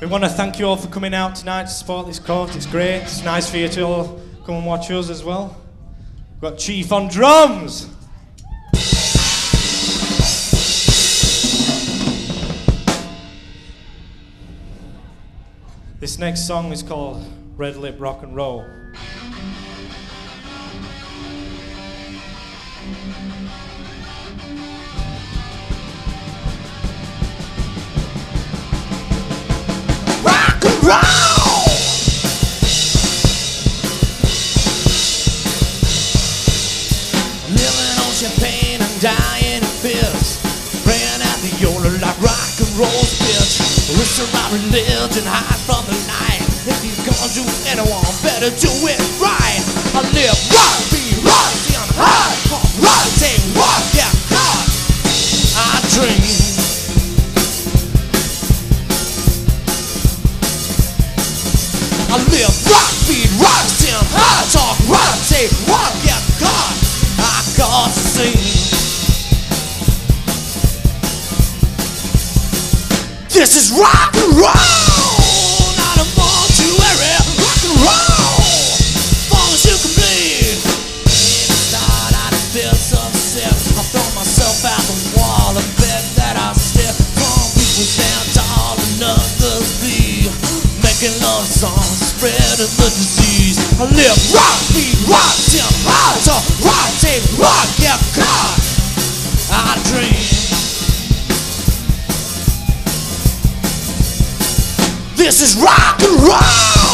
We want to thank you all for coming out tonight to support this court. It's great. It's nice for you to all come and watch us as well. We've got Chief on drums. This next song is called Red Lip Rock and Roll. On champagne and dying in fears. Praying at the yola like rock and roll bitch. Wish around religion, hide from the light. If you're gonna do anyone, better do it right. I live rock, be rock, see I'm high. Rock, take rock, yeah, God. I dream. I live rock, beat rock, sing high, talk rock, say rock, sing. This is rock and roll, not a mortuary, rock and roll, far as you can bleed. Inside I feel so sick, I throw myself out the wall and bet that I still some people stand tall and others be making love songs, spreading the disease. I live rock, beat rock, This is rock and roll,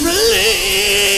Really?